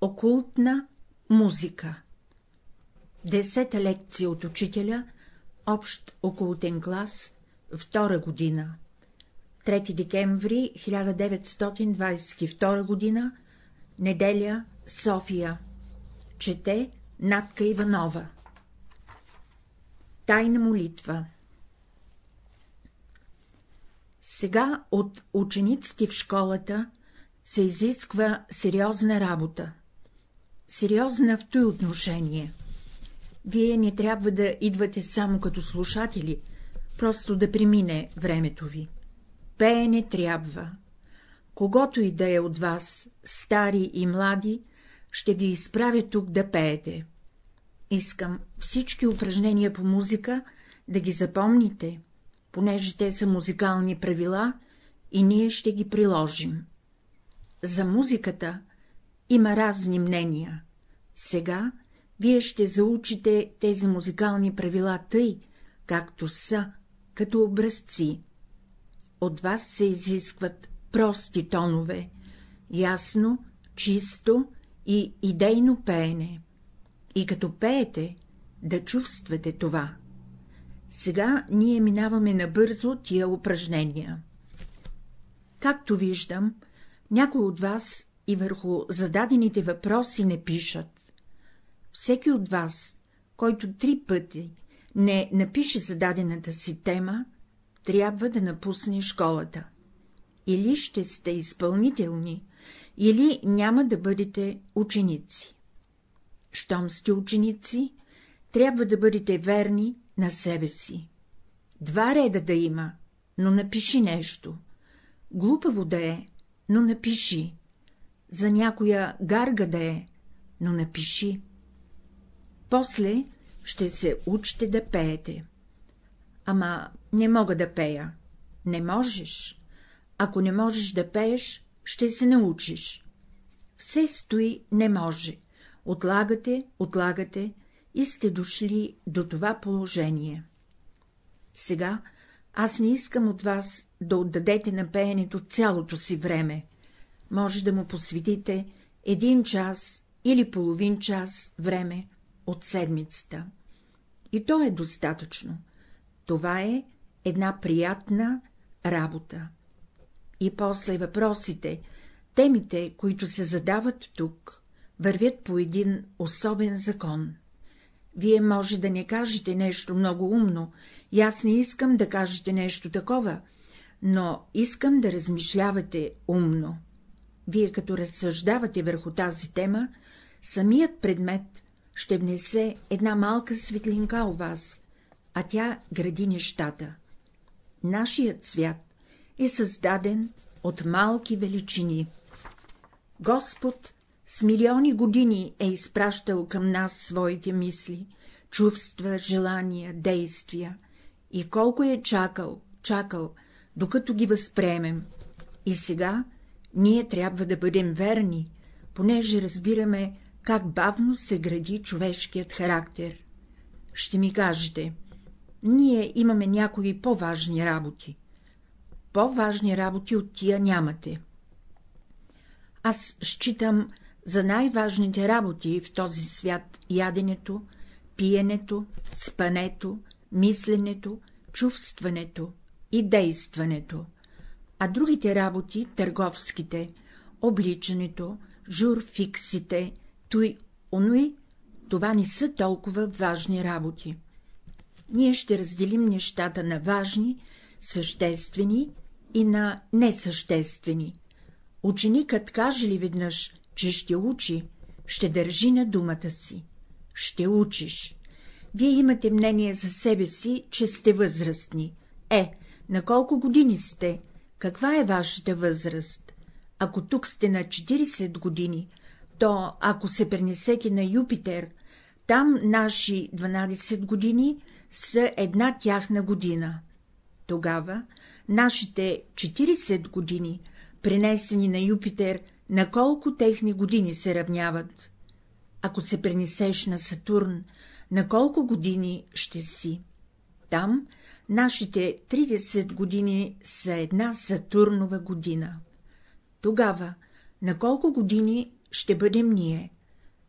Окултна музика. Десета лекция от учителя, общ окултен клас, втора година. 3 декември 1922 година, неделя, София. Чете Натка Иванова. Тайна молитва. Сега от учениците в школата се изисква сериозна работа. Сериозна в той отношение. Вие не трябва да идвате само като слушатели, просто да премине времето ви. Пеене трябва. Когато и да е от вас, стари и млади, ще ви изправя тук да пеете. Искам всички упражнения по музика да ги запомните, понеже те са музикални правила и ние ще ги приложим. За музиката има разни мнения. Сега вие ще заучите тези музикални правила тъй, както са, като образци. От вас се изискват прости тонове, ясно, чисто и идейно пеене. И като пеете, да чувствате това. Сега ние минаваме набързо тия упражнения. Както виждам, някои от вас и върху зададените въпроси не пишат. Всеки от вас, който три пъти не напише зададената си тема, трябва да напусне школата. Или ще сте изпълнителни, или няма да бъдете ученици. Щом сте ученици, трябва да бъдете верни на себе си. Два реда да има, но напиши нещо. Глупаво да е, но напиши. За някоя гарга да е, но напиши. После ще се учите да пеете. Ама не мога да пея. Не можеш. Ако не можеш да пееш, ще се научиш. Все стои не може. Отлагате, отлагате и сте дошли до това положение. Сега аз не искам от вас да отдадете на пеенето цялото си време. Може да му посветите един час или половин час време от седмицата. И то е достатъчно. Това е една приятна работа. И после въпросите, темите, които се задават тук, вървят по един особен закон. Вие може да не кажете нещо много умно, и аз не искам да кажете нещо такова, но искам да размишлявате умно. Вие като разсъждавате върху тази тема, самият предмет ще внесе една малка светлинка у вас, а тя гради нещата. Нашият свят е създаден от малки величини. Господ с милиони години е изпращал към нас своите мисли, чувства, желания, действия, и колко е чакал, чакал, докато ги възприемем. И сега ние трябва да бъдем верни, понеже разбираме, как бавно се гради човешкият характер. Ще ми кажете, ние имаме някои по-важни работи. По-важни работи от тия нямате. Аз считам за най-важните работи в този свят яденето, пиенето, спането, мисленето, чувстването и действането, а другите работи, търговските, обличането, журфиксите, той онуи, това не са толкова важни работи. Ние ще разделим нещата на важни, съществени и на несъществени. Ученикът каже ли веднъж, че ще учи, ще държи на думата си. Ще учиш. Вие имате мнение за себе си, че сте възрастни. Е, на колко години сте? Каква е вашата възраст? Ако тук сте на 40 години, то ако се пренесете на Юпитер, там наши 12 години са една тяхна година. Тогава нашите 40 години, пренесени на Юпитер, на колко техни години се равняват? Ако се пренесеш на Сатурн, на колко години ще си? Там нашите 30 години са една Сатурнова година. Тогава на колко години ще бъдем ние.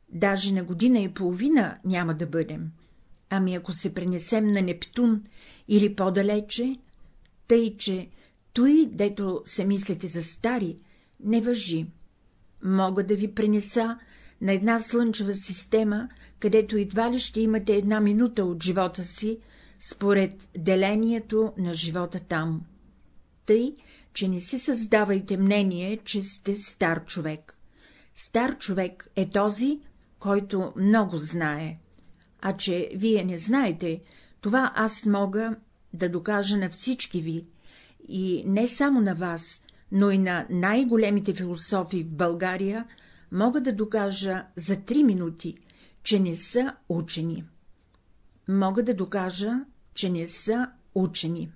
Даже на година и половина няма да бъдем. Ами ако се пренесем на Нептун или по-далече, тъй, че той, дето се мислите за стари, не въжи. Мога да ви пренеса на една слънчева система, където едва ли ще имате една минута от живота си, според делението на живота там. Тъй, че не си създавайте мнение, че сте стар човек. Стар човек е този, който много знае. А че вие не знаете, това аз мога да докажа на всички ви, и не само на вас, но и на най-големите философи в България, мога да докажа за три минути, че не са учени. Мога да докажа, че не са учени.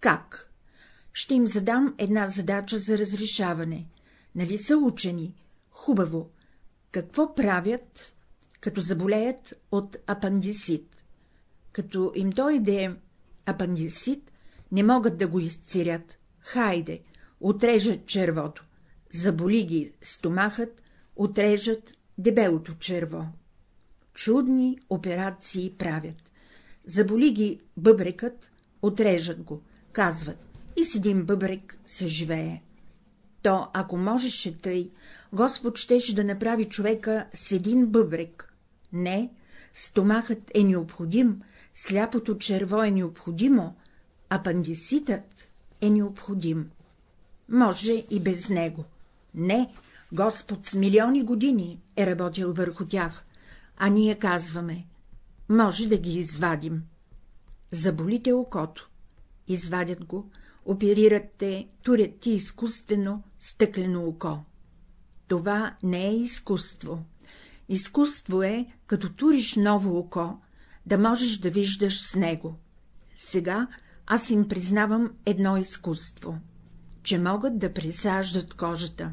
Как? Ще им задам една задача за разрешаване. Нали са учени? Хубаво. Какво правят, като заболеят от апандисит? Като им дойде апандисит, не могат да го изцирят. Хайде, отрежат червото. Заболи ги стомахът, отрежат дебелото черво. Чудни операции правят. Заболи ги бъбрекът, отрежат го, казват, и с един бъбрек се живее. То, ако можеше тъй, Господ щеше да направи човека с един бъбрек. Не, стомахът е необходим, сляпото черво е необходимо, апандиситът е необходим. Може и без него. Не, Господ с милиони години е работил върху тях, а ние казваме — може да ги извадим. Заболите окото, извадят го, оперират те, турят ти изкуствено стъклено око. Това не е изкуство. Изкуство е, като туриш ново око, да можеш да виждаш с него. Сега аз им признавам едно изкуство, че могат да присаждат кожата,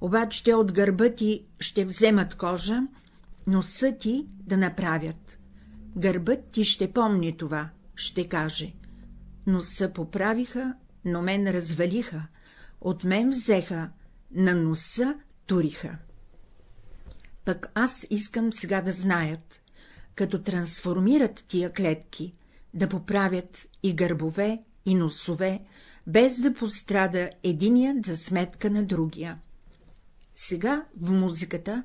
обаче те от гърба ти ще вземат кожа, но са ти да направят. Гърбът ти ще помни това, ще каже. Но са поправиха, но мен развалиха, от мен взеха, на носа туриха. Пък аз искам сега да знаят, като трансформират тия клетки, да поправят и гърбове, и носове, без да пострада единият за сметка на другия. Сега в музиката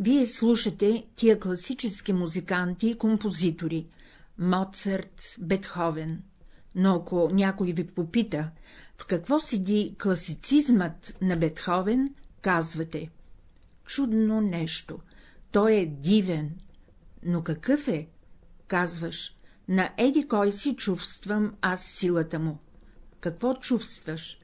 вие слушате тия класически музиканти и композитори — Моцарт, Бетховен, но ако някой ви попита, в какво седи класицизмът на Бетховен, казвате — чудно нещо, той е дивен, но какъв е? Казваш, на еди кой си чувствам аз силата му. Какво чувстваш?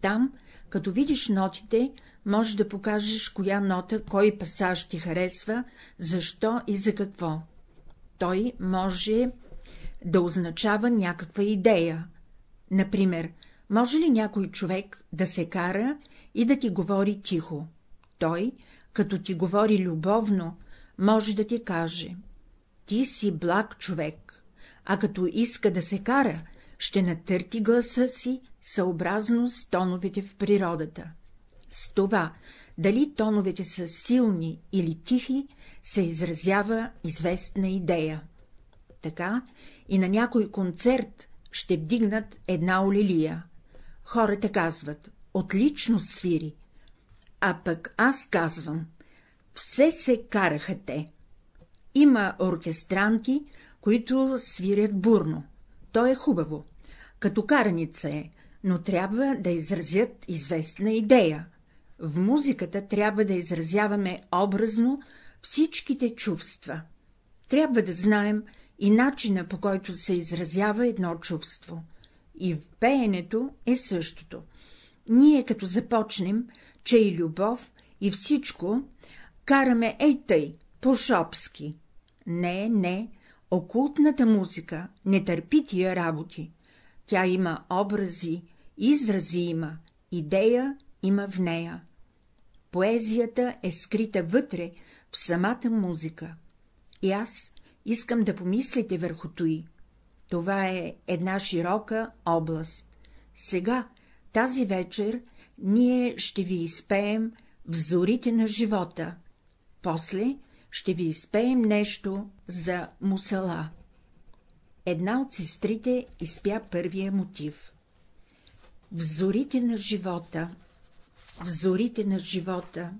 Там, като видиш нотите, може да покажеш коя нота, кой пасаж ти харесва, защо и за какво. Той може да означава някаква идея. Например, може ли някой човек да се кара и да ти говори тихо? Той, като ти говори любовно, може да ти каже — ти си благ човек, а като иска да се кара, ще натърти гласа си съобразно с тоновете в природата. С това, дали тоновете са силни или тихи, се изразява известна идея. Така и на някой концерт ще вдигнат една олилия. Хората казват — отлично свири. А пък аз казвам — все се караха те. Има оркестранти, които свирят бурно. То е хубаво. Като караница е, но трябва да изразят известна идея. В музиката трябва да изразяваме образно всичките чувства. Трябва да знаем и начина, по който се изразява едно чувство. И в пеенето е същото. Ние, като започнем, че и любов, и всичко, караме ей тъй, по-шопски. Не, не, окултната музика не търпи тия работи. Тя има образи, изрази има, идея има в нея. Поезията е скрита вътре, в самата музика. И аз искам да помислите върху той. Това е една широка област. Сега, тази вечер, ние ще ви изпеем в зорите на живота, после ще ви изпеем нещо за мусала. Една от сестрите изпя първия мотив. В зорите на живота, в зорите на живота,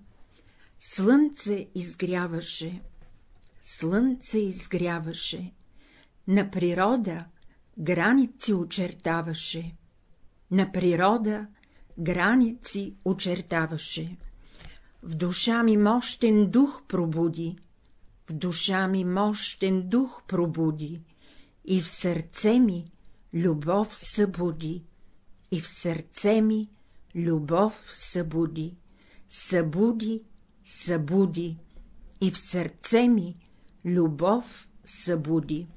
слънце изгряваше, слънце изгряваше, на природа граници очертаваше, на природа граници очертаваше. В душа ми мощен дух пробуди, в душа ми мощен дух пробуди, и в сърце ми любов събуди, и в сърце ми любов събуди, събуди, събуди, и в сърце ми любов събуди.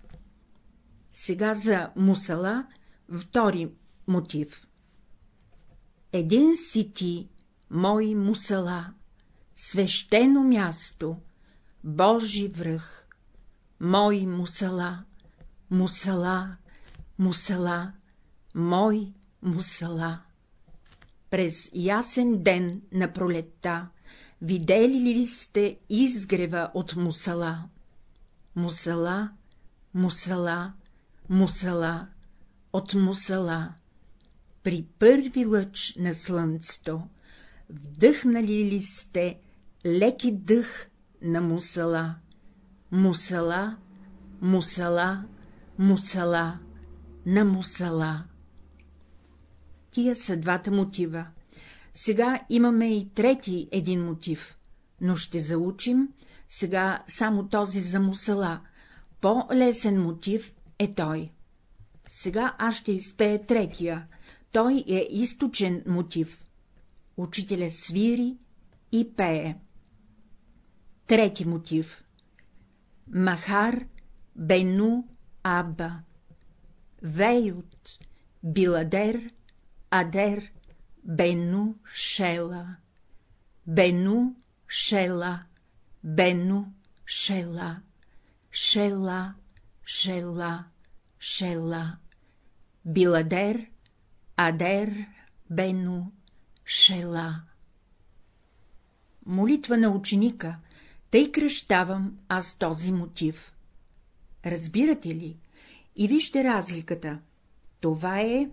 Сега за мусала втори мотив. Един си ти, мой мусала, свещено място, Божи връх, мой мусала, мусала, мусала, мой мусала. През ясен ден на пролетта видели ли сте изгрева от мусала? Мусала, мусала, мусала, от мусала. При първи лъч на слънцето вдъхнали ли сте леки дъх на мусала? Мусала, мусала, мусала, на мусала. Тия са двата мотива. Сега имаме и трети един мотив, но ще заучим сега само този за мусала. По-лесен мотив е той. Сега аз ще изпея третия. Той е източен мотив. Учителя свири и пее. Трети мотив. Махар Бену Аба. Вейот Биладер Адер Бену Шела. Бену Шела. Бену Шела. Шела, Шела, Шела, Биладер, Адер, Бену, Шела. Молитва на ученика, тъй кръщавам аз този мотив. Разбирате ли? И вижте разликата. Това е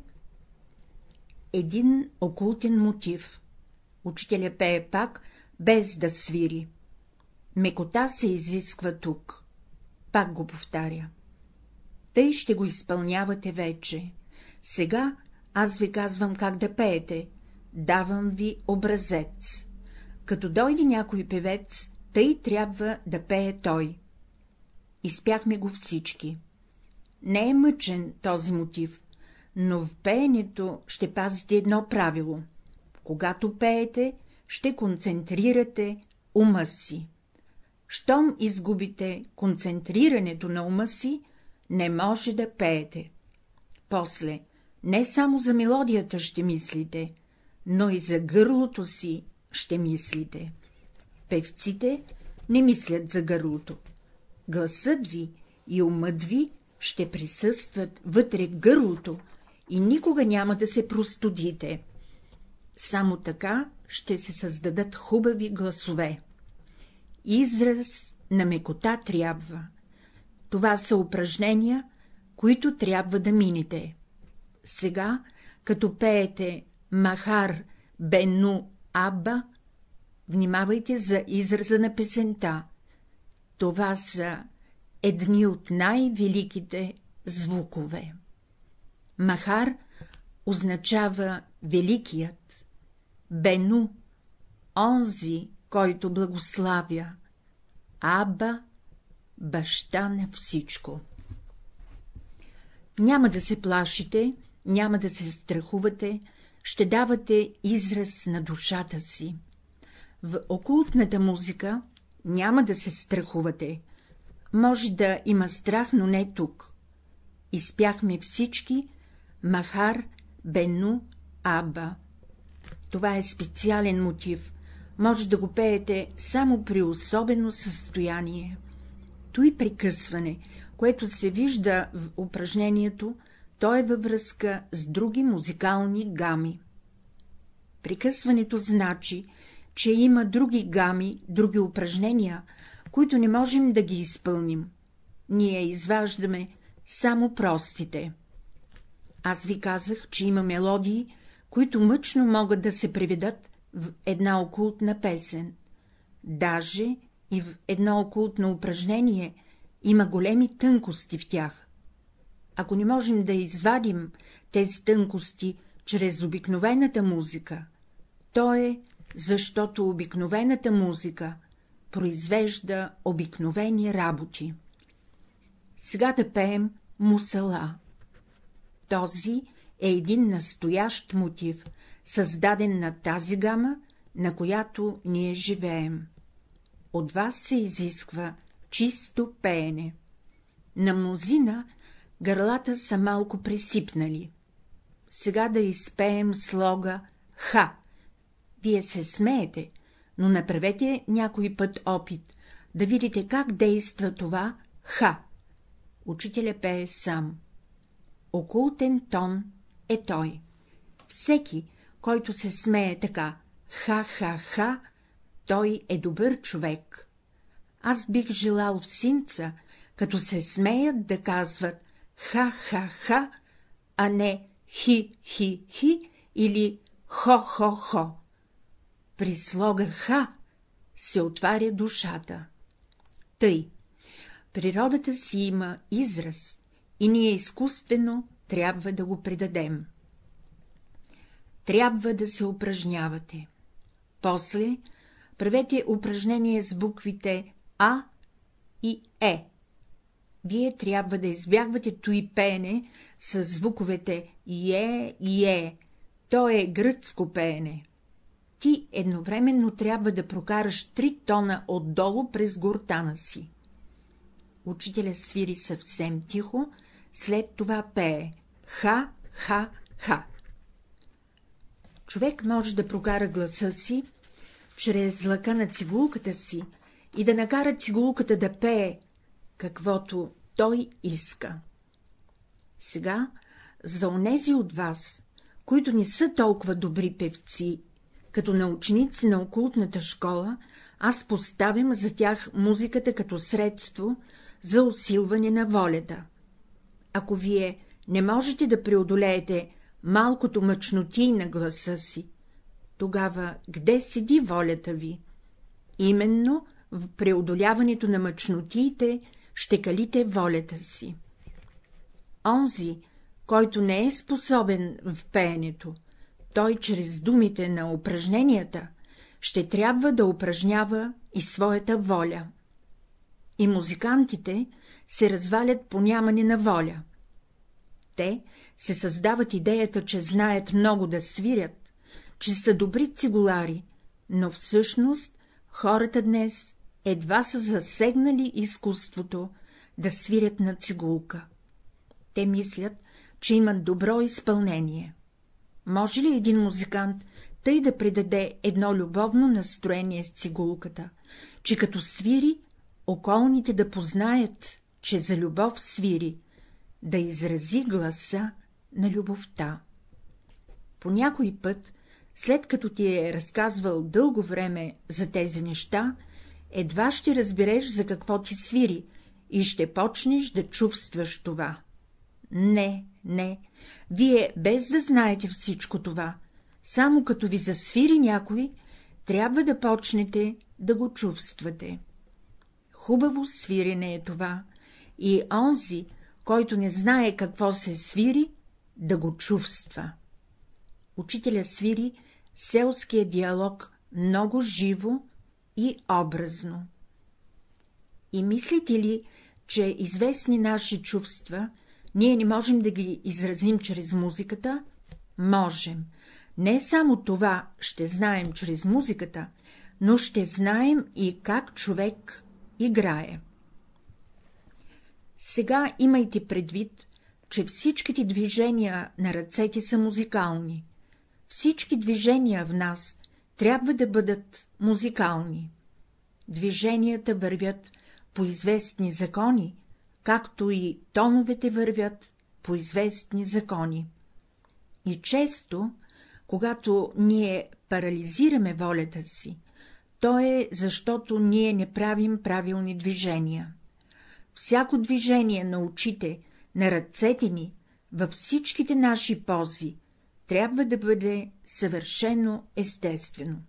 един окултен мотив. Учителя пее пак, без да свири. Мекота се изисква тук. Пак го повтаря. Тъй ще го изпълнявате вече. Сега аз ви казвам как да пеете, давам ви образец. Като дойде някой певец, тъй трябва да пее той. Изпяхме го всички. Не е мъчен този мотив, но в пеенето ще пазите едно правило. Когато пеете, ще концентрирате ума си щом изгубите концентрирането на ума си, не може да пеете. После не само за мелодията ще мислите, но и за гърлото си ще мислите. Певците не мислят за гърлото. Гласът ви и умът ви ще присъстват вътре гърлото и никога няма да се простудите. Само така ще се създадат хубави гласове. Израз на мекота трябва. Това са упражнения, които трябва да минете. Сега, като пеете Махар Бену Аба, внимавайте за израза на песента. Това са едни от най-великите звукове. Махар означава великият, Бену — онзи, който благославя, Аба — баща на всичко. Няма да се плашите, няма да се страхувате, ще давате израз на душата си. В окултната музика няма да се страхувате. Може да има страх, но не тук. Изпяхме всички Махар Бену Аба. Това е специален мотив, може да го пеете само при особено състояние. Той прекъсване, което се вижда в упражнението, то е във връзка с други музикални гами. Прекъсването значи, че има други гами, други упражнения, които не можем да ги изпълним. Ние изваждаме само простите. Аз ви казах, че има мелодии, които мъчно могат да се приведат в една окултна песен. Даже и в едно окултно упражнение има големи тънкости в тях. Ако не можем да извадим тези тънкости чрез обикновената музика, то е, защото обикновената музика произвежда обикновени работи. Сега да пеем мусала. Този е един настоящ мотив, създаден на тази гама, на която ние живеем. От вас се изисква чисто пеене. На мнозина гърлата са малко присипнали. Сега да изпеем слога «Ха». Вие се смеете, но направете някой път опит, да видите как действа това «Ха». Учителя пее сам. Окултен тон е той. Всеки, който се смее така «ха-ха-ха», той е добър човек. Аз бих желал синца, като се смеят да казват ха-ха-ха, а не хи-хи-хи или хо-хо-хо. При слога ха се отваря душата. Тъй, природата си има израз и ние изкуствено трябва да го предадем. Трябва да се упражнявате. После правете упражнение с буквите А и Е. Вие трябва да избягвате тои пеене с звуковете Е и Е, то е гръцко пеене. Ти едновременно трябва да прокараш три тона отдолу през гортана си. Учителя свири съвсем тихо, след това пее ха-ха-ха. Човек може да прокара гласа си чрез лъка на цигулката си и да накара цигулката да пее, каквото той иска. Сега, за онези от вас, които не са толкова добри певци, като на ученици на окултната школа, аз поставям за тях музиката като средство за усилване на волята. Ако вие не можете да преодолеете малкото мъчноти на гласа си, тогава где седи волята ви? Именно в преодоляването на мъчнотиите ще калите волята си. Онзи, който не е способен в пеенето, той чрез думите на упражненията ще трябва да упражнява и своята воля. И музикантите се развалят по нямане на воля. Те се създават идеята, че знаят много да свирят, че са добри цигулари, но всъщност хората днес едва са засегнали изкуството да свирят на цигулка. Те мислят, че имат добро изпълнение. Може ли един музикант тъй да придаде едно любовно настроение с цигулката, че като свири, околните да познаят, че за любов свири, да изрази гласа на любовта. По някой път, след като ти е разказвал дълго време за тези неща, едва ще разбереш за какво ти свири и ще почнеш да чувстваш това. Не, не, вие без да знаете всичко това, само като ви засвири някой, трябва да почнете да го чувствате. Хубаво свирене е това, и онзи, който не знае какво се свири, да го чувства. Учителя свири селския диалог много живо и образно. И мислите ли, че известни наши чувства ние не можем да ги изразим чрез музиката? Можем. Не само това ще знаем чрез музиката, но ще знаем и как човек играе. Сега имайте предвид, че всичките движения на ръцете са музикални. Всички движения в нас трябва да бъдат музикални. Движенията вървят по известни закони, както и тоновете вървят по известни закони. И често, когато ние парализираме волята си, То е, защото ние не правим правилни движения. Всяко движение на очите, на ръцете ни, във всичките наши пози, трябва да бъде съвършено естествено.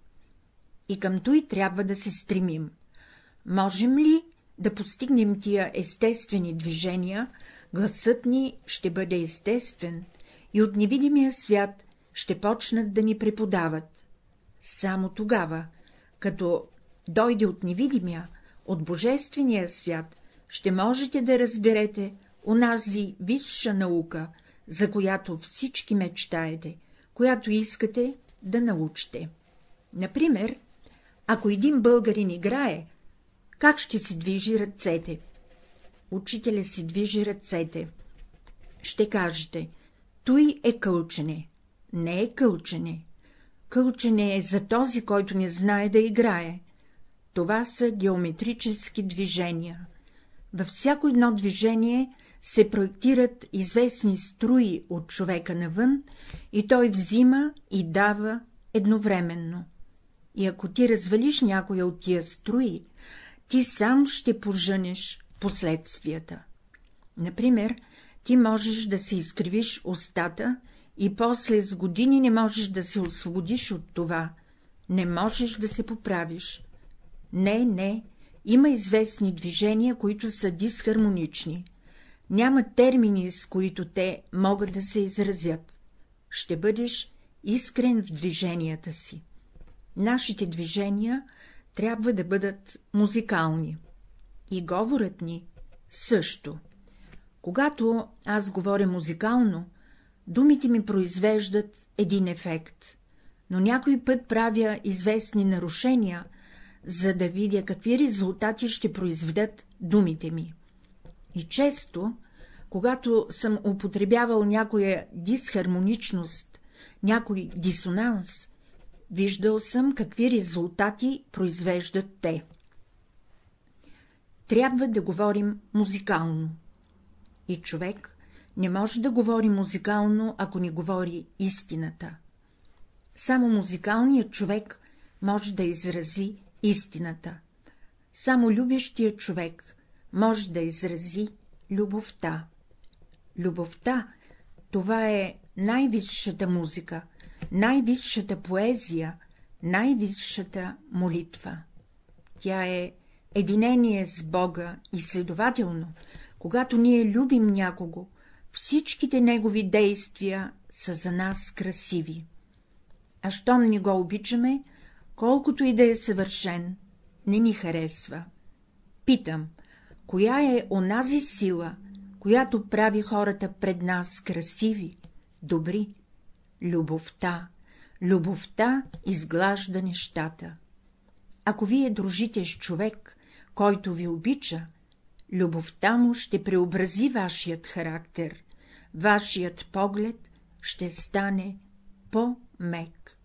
И към той трябва да се стремим. Можем ли да постигнем тия естествени движения, гласът ни ще бъде естествен и от невидимия свят ще почнат да ни преподават. Само тогава, като дойде от невидимия, от божествения свят, ще можете да разберете онази висша наука, за която всички мечтаете, която искате да научите. Например, ако един българин играе, как ще си движи ръцете? Учителя си движи ръцете. Ще кажете, той е кълчене. Не е кълчене. Кълчене е за този, който не знае да играе. Това са геометрически движения. Във всяко едно движение се проектират известни струи от човека навън и той взима и дава едновременно. И ако ти развалиш някоя от тия струи, ти сам ще пожънеш последствията. Например, ти можеш да се изкривиш устата и после с години не можеш да се освободиш от това, не можеш да се поправиш. Не, не, има известни движения, които са дисхармонични. Няма термини, с които те могат да се изразят. Ще бъдеш искрен в движенията си. Нашите движения трябва да бъдат музикални. И говорът ни също. Когато аз говоря музикално, думите ми произвеждат един ефект, но някой път правя известни нарушения, за да видя какви резултати ще произведат думите ми. И често, когато съм употребявал някоя дисхармоничност, някой дисонанс, виждал съм какви резултати произвеждат те. Трябва да говорим музикално. И човек не може да говори музикално, ако не говори истината. Само музикалният човек може да изрази истината. Само любящият човек може да изрази любовта. Любовта — това е най-висшата музика, най-висшата поезия, най-висшата молитва. Тя е единение с Бога и следователно, когато ние любим някого, всичките негови действия са за нас красиви. А щом не го обичаме, колкото и да е съвършен, не ни харесва. Питам, коя е онази сила, която прави хората пред нас красиви, добри? Любовта. Любовта изглажда нещата. Ако вие дружите с човек, който ви обича, любовта му ще преобрази вашият характер, вашият поглед ще стане по-мек.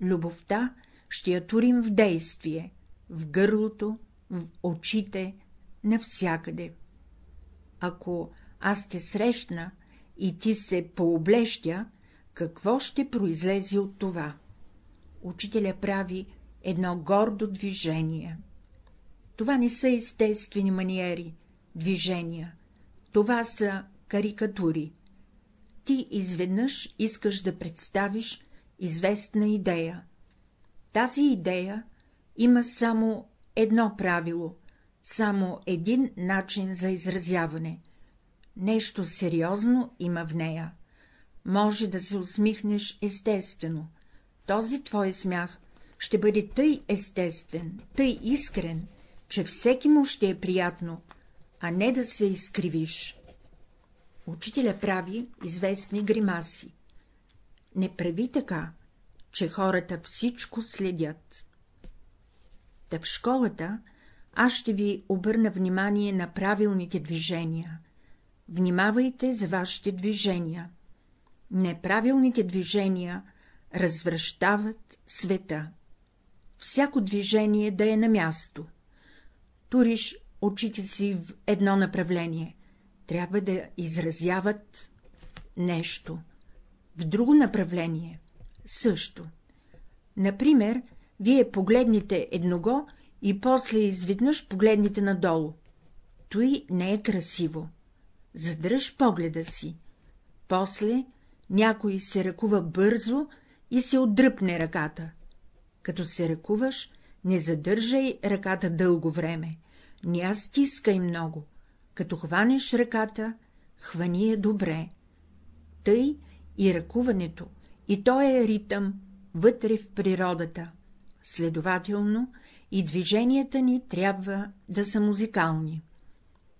Любовта ще я турим в действие, в гърлото, в очите, навсякъде. Ако аз те срещна и ти се пооблещя, какво ще произлезе от това? Учителя прави едно гордо движение. Това не са естествени маниери, движения, това са карикатури. Ти изведнъж искаш да представиш известна идея. Тази идея има само едно правило, само един начин за изразяване. Нещо сериозно има в нея. Може да се усмихнеш естествено. Този твой смях ще бъде тъй естествен, тъй искрен, че всеки му ще е приятно, а не да се изкривиш. Учителя прави известни гримаси. Не прави така, че хората всичко следят. Та в школата аз ще ви обърна внимание на правилните движения. Внимавайте за вашите движения. Неправилните движения развръщават света. Всяко движение да е на място. Туриш очите си в едно направление, трябва да изразяват нещо. В друго направление също. Например, Вие погледнете едного и после изведнъж погледнете надолу. Той не е красиво. Задръж погледа си. После някой се ръкува бързо и се отдръпне ръката. Като се ръкуваш, не задържай ръката дълго време, не я стискай много. Като хванеш ръката, хвани я добре. Тъй и ръкуването, и то е ритъм вътре в природата. Следователно, и движенията ни трябва да са музикални.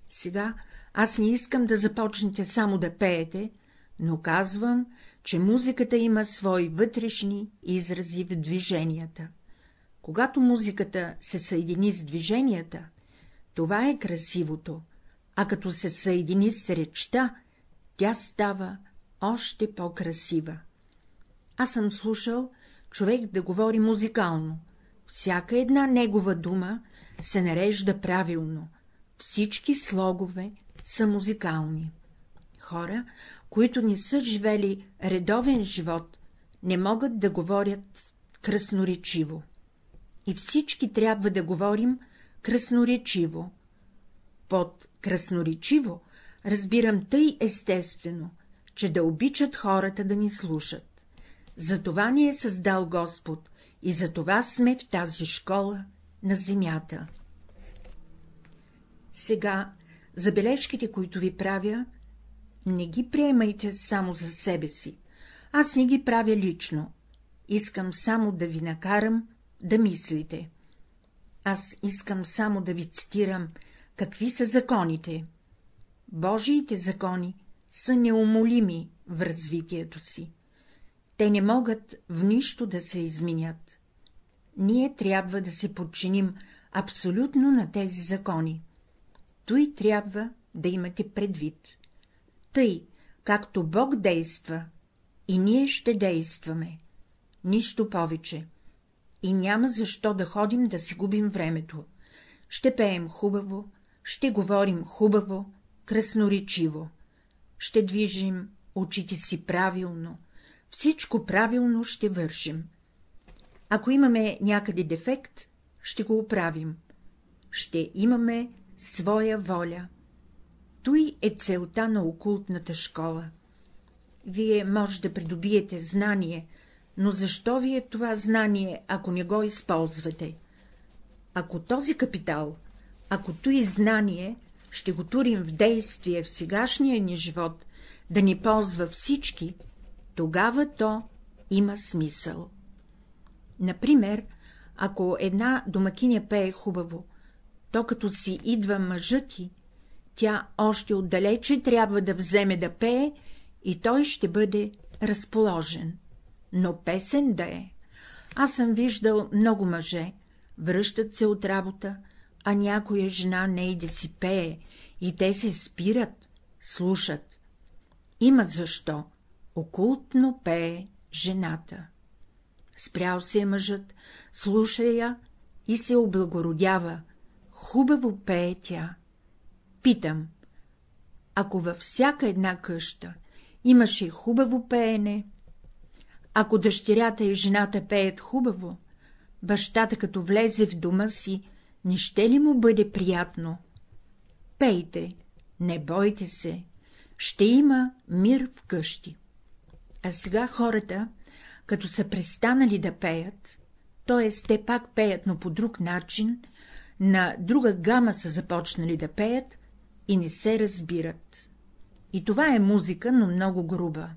Сега аз не искам да започнете само да пеете, но казвам, че музиката има свои вътрешни изрази в движенията. Когато музиката се съедини с движенията, това е красивото, а като се съедини с речта, тя става още по-красива. Аз съм слушал човек да говори музикално, всяка една негова дума се нарежда правилно, всички слогове са музикални. Хора, които не са живели редовен живот, не могат да говорят красноречиво. И всички трябва да говорим красноречиво. Под красноречиво разбирам тъй естествено, че да обичат хората да ни слушат. Затова ни е създал Господ и затова сме в тази школа на земята. Сега забележките, които ви правя, не ги приемайте само за себе си. Аз не ги правя лично. Искам само да ви накарам да мислите. Аз искам само да ви цитирам, какви са законите. Божиите закони са неумолими в развитието си. Те не могат в нищо да се изменят. Ние трябва да се подчиним абсолютно на тези закони. Той трябва да имате предвид. Тъй, както Бог действа, и ние ще действаме. Нищо повече. И няма защо да ходим да си губим времето. Ще пеем хубаво, ще говорим хубаво, красноречиво. Ще движим очите си правилно, всичко правилно ще вършим. Ако имаме някъде дефект, ще го оправим. Ще имаме своя воля. Той е целта на окултната школа. Вие може да придобиете знание, но защо ви е това знание, ако не го използвате? Ако този капитал, ако той знание, ще го турим в действие в сегашния ни живот, да ни ползва всички, тогава то има смисъл. Например, ако една домакиня пее хубаво, то като си идва мъжът ти, тя още отдалече трябва да вземе да пее и той ще бъде разположен. Но песен да е. Аз съм виждал много мъже, връщат се от работа, а някоя жена не и да си пее, и те се спират, слушат. Има защо. Окултно пее жената. Спрял се е мъжът, слуша я и се облагородява, хубаво пее тя. Питам, ако във всяка една къща имаше хубаво пеене, ако дъщерята и жената пеят хубаво, бащата, като влезе в дома си, не ще ли му бъде приятно? Пейте, не бойте се, ще има мир в къщи. А сега хората, като са престанали да пеят, т.е. те пак пеят, но по друг начин, на друга гама са започнали да пеят и не се разбират. И това е музика, но много груба.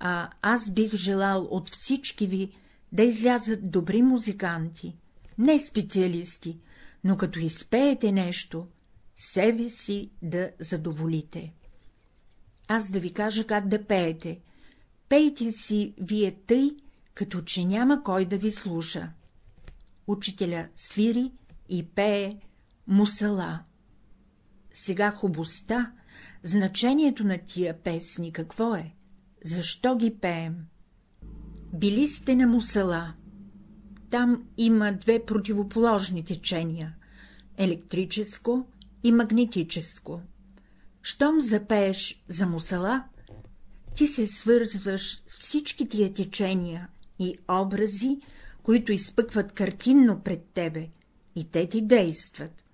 А аз бих желал от всички ви да излязат добри музиканти, не специалисти, но като изпеете нещо, себе си да задоволите. Аз да ви кажа как да пеете. Пейте си вие тъй, като че няма кой да ви слуша. Учителя свири и пее мусала. Сега хубостта, значението на тия песни какво е? Защо ги пеем? Били сте на мусала. Там има две противоположни течения — електрическо и магнетическо. Щом запееш за мусала, ти се свързваш всички тия течения и образи, които изпъкват картинно пред тебе, и те ти действат.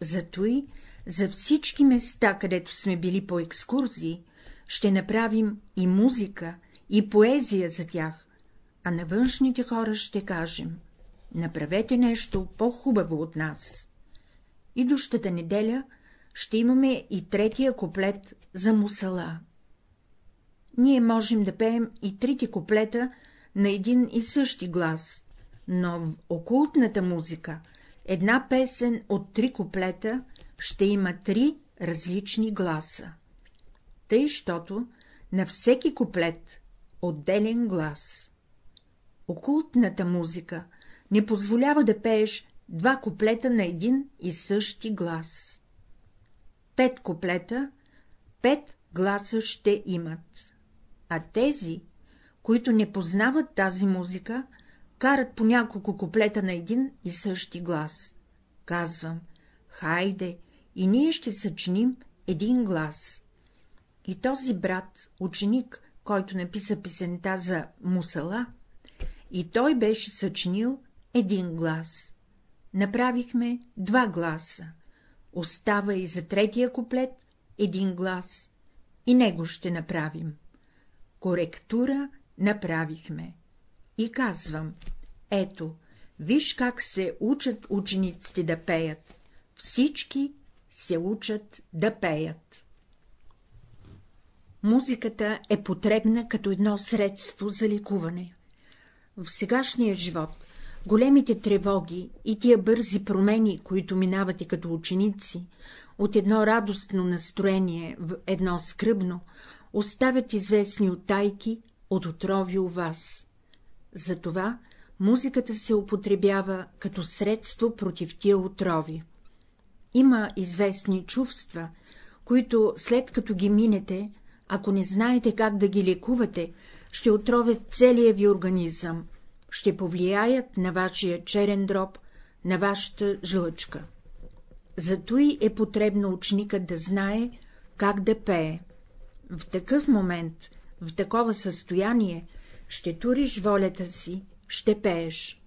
Зато и за всички места, където сме били по екскурзии, ще направим и музика, и поезия за тях, а на външните хора ще кажем — направете нещо по-хубаво от нас. Идущата неделя ще имаме и третия куплет за мусала. Ние можем да пеем и трите куплета на един и същи глас, но в окултната музика една песен от три куплета ще има три различни гласа. Тъй, щото на всеки куплет отделен глас. Окултната музика не позволява да пееш два куплета на един и същи глас. Пет куплета, пет гласа ще имат, а тези, които не познават тази музика, карат по няколко куплета на един и същи глас. Казвам, хайде, и ние ще съчиним един глас. И този брат, ученик, който написа писента за Мусала, и той беше съчинил един глас. Направихме два гласа. Остава и за третия куплет един глас. И него ще направим. Коректура направихме. И казвам, ето, виж как се учат учениците да пеят. Всички се учат да пеят. Музиката е потребна като едно средство за ликуване. В сегашния живот големите тревоги и тия бързи промени, които минавате като ученици, от едно радостно настроение в едно скръбно, оставят известни оттайки от отрови у вас. Затова музиката се употребява като средство против тия отрови. Има известни чувства, които, след като ги минете, ако не знаете как да ги лекувате, ще отровят целия ви организъм, ще повлияят на вашия черен дроб, на вашата жлъчка. Зато и е потребно ученикът да знае, как да пее. В такъв момент, в такова състояние, ще туриш волята си, ще пееш.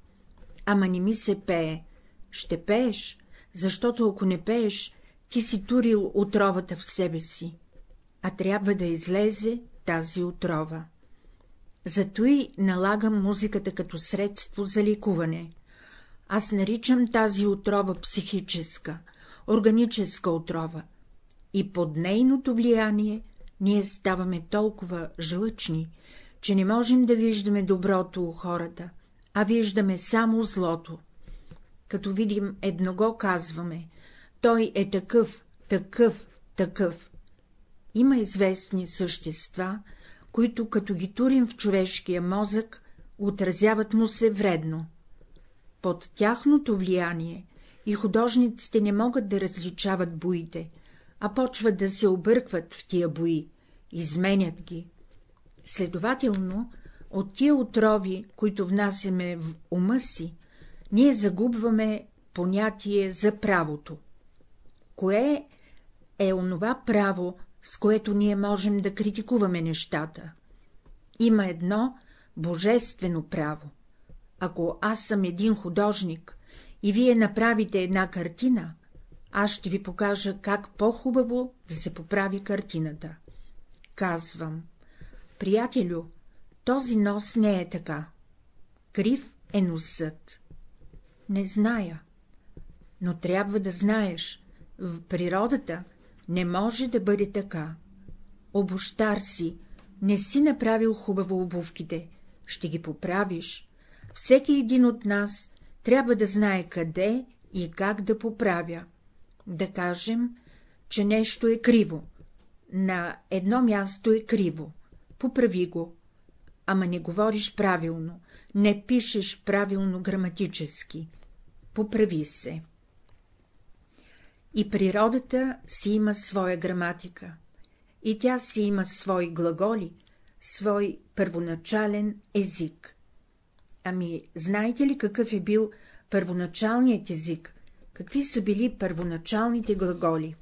Ама не ми се пее. Ще пееш, защото ако не пееш, ти си турил отровата в себе си, а трябва да излезе тази отрова. Зато и налагам музиката като средство за ликуване. Аз наричам тази отрова психическа, органическа отрова, и под нейното влияние ние ставаме толкова жлъчни, че не можем да виждаме доброто у хората, а виждаме само злото. Като видим едного, казваме, той е такъв, такъв, такъв. Има известни същества, които, като ги турим в човешкия мозък, отразяват му се вредно. Под тяхното влияние и художниците не могат да различават боите, а почват да се объркват в тия бои, изменят ги. Следователно, от тия отрови, които внасяме в ума си, ние загубваме понятие за правото. Кое е онова право, с което ние можем да критикуваме нещата? Има едно божествено право. Ако аз съм един художник и вие направите една картина, аз ще ви покажа как по-хубаво да се поправи картината. Казвам, приятелю, този нос не е така. Крив е носът. Не зная. Но трябва да знаеш, в природата не може да бъде така. Обощар си, не си направил хубаво обувките, ще ги поправиш. Всеки един от нас трябва да знае къде и как да поправя. Да кажем, че нещо е криво. На едно място е криво. Поправи го. Ама не говориш правилно, не пишеш правилно граматически. Поправи се. И природата си има своя граматика, и тя си има свои глаголи, свой първоначален език. Ами, знаете ли какъв е бил първоначалният език, какви са били първоначалните глаголи?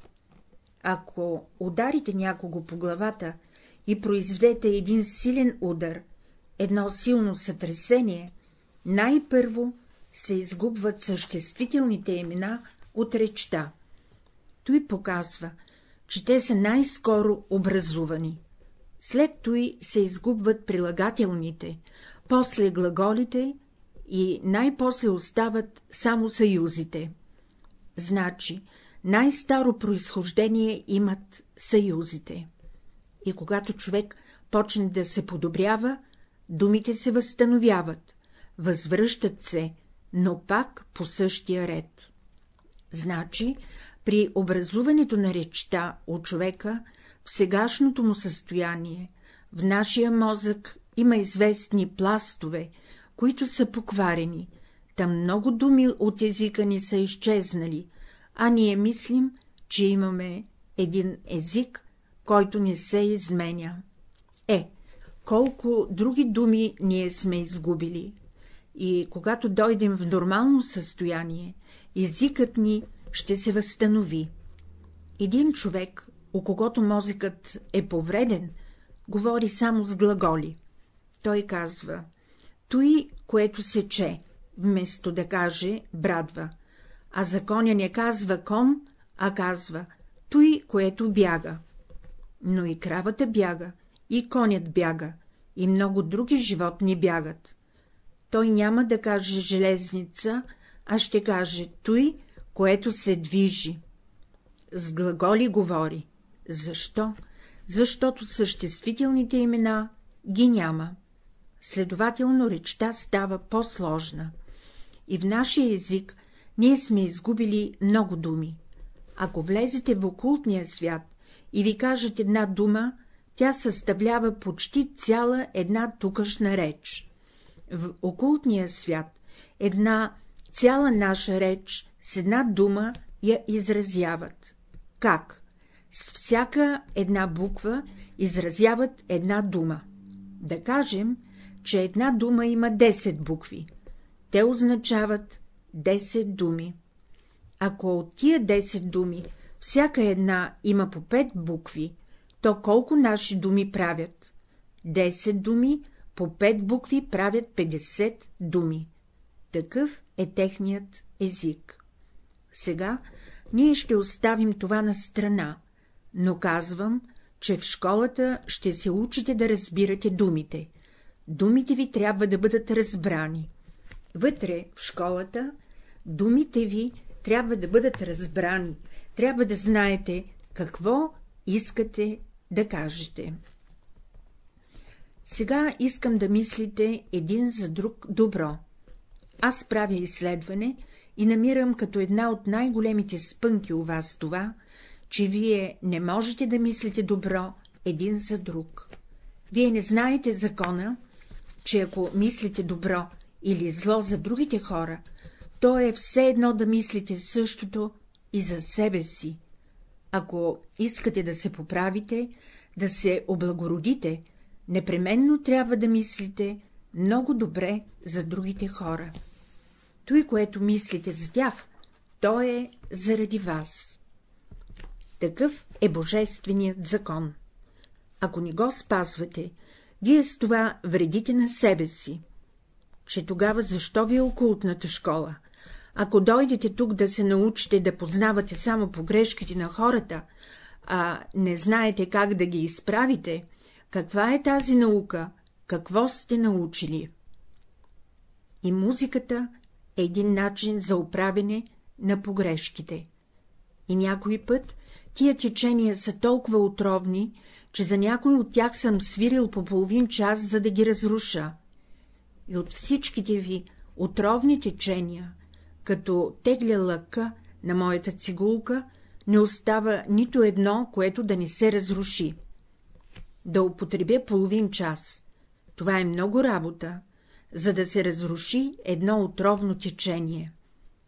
Ако ударите някого по главата и произведете един силен удар, едно силно сътресение, най-първо се изгубват съществителните имена от речта. Той показва, че те са най-скоро образувани. След той се изгубват прилагателните, после глаголите и най-после остават само съюзите. Значи, най-старо произхождение имат съюзите. И когато човек почне да се подобрява, думите се възстановяват, възвръщат се, но пак по същия ред. Значи, при образуването на речта от човека, в сегашното му състояние, в нашия мозък има известни пластове, които са покварени, там много думи от езика ни са изчезнали, а ние мислим, че имаме един език, който не се изменя. Е, колко други думи ние сме изгубили. И когато дойдем в нормално състояние, езикът ни ще се възстанови. Един човек, у когото мозъкът е повреден, говори само с глаголи. Той казва — той, което се че, вместо да каже брадва, а законя не казва кон, а казва — той, което бяга. Но и кравата бяга, и конят бяга, и много други животни бягат. Той няма да каже железница, а ще каже той, което се движи. С глаголи говори. Защо? Защото съществителните имена ги няма. Следователно речта става по-сложна. И в нашия език ние сме изгубили много думи. Ако влезете в окултния свят и ви кажат една дума, тя съставлява почти цяла една тукашна реч. В окултния свят една цяла наша реч с една дума я изразяват. Как? С всяка една буква изразяват една дума. Да кажем, че една дума има 10 букви. Те означават 10 думи. Ако от тия 10 думи всяка една има по 5 букви, то колко наши думи правят? 10 думи по 5 букви правят 50 думи. Такъв е техният език. Сега ние ще оставим това на страна, но казвам, че в школата ще се учите да разбирате думите. Думите ви трябва да бъдат разбрани. Вътре, в школата, думите ви трябва да бъдат разбрани, трябва да знаете какво искате да кажете. Сега искам да мислите един за друг добро. Аз правя изследване и намирам като една от най-големите спънки у вас това, че вие не можете да мислите добро един за друг. Вие не знаете закона, че ако мислите добро или зло за другите хора, то е все едно да мислите същото и за себе си. Ако искате да се поправите, да се облагородите, непременно трябва да мислите много добре за другите хора. Той, което мислите за тях, то е заради вас. Такъв е божественият закон. Ако не го спазвате, вие с това вредите на себе си. Че тогава защо ви е окултната школа? Ако дойдете тук да се научите да познавате само погрешките на хората, а не знаете как да ги изправите, каква е тази наука, какво сте научили? И музиката е един начин за оправене на погрешките. И някой път тия течения са толкова отровни, че за някой от тях съм свирил по половин час, за да ги разруша. И от всичките ви отровни течения, като тегля лъка на моята цигулка, не остава нито едно, което да не се разруши. Да употребя половин час. Това е много работа, за да се разруши едно отровно течение.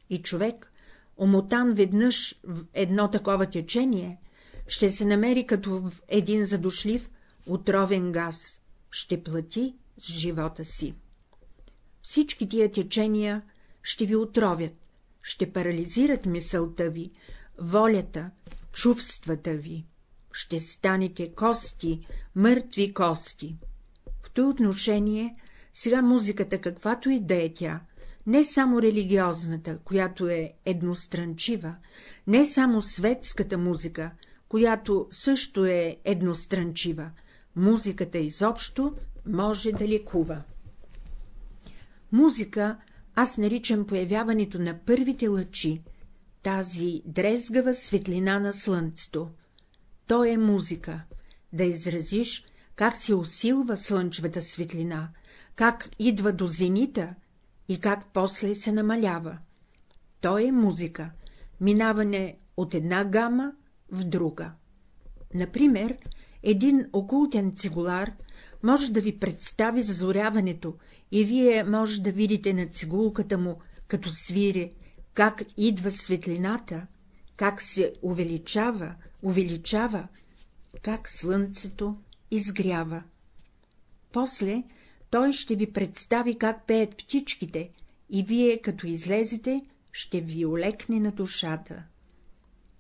И човек, омотан веднъж в едно такова течение, ще се намери като в един задушлив отровен газ, ще плати с живота си. Всички тия течения ще ви отровят, ще парализират мисълта ви, волята, чувствата ви. Ще станете кости, мъртви кости. В това отношение Сега музиката, каквато и да е тя, не само религиозната, която е едностранчива, не само светската музика, която също е едностранчива, музиката изобщо може да лекува. Музика аз наричам появяването на първите лъчи, тази дрезгава светлина на слънцето. То е музика, да изразиш, как се усилва слънчевата светлина, как идва до зенита и как после се намалява. То е музика, минаване от една гама в друга. Например, един окултен цигулар може да ви представи зазоряването и вие може да видите на цигулката му, като свире, как идва светлината, как се увеличава, увеличава, как слънцето изгрява. После той ще ви представи как пеят птичките и вие, като излезете, ще ви олекне на душата.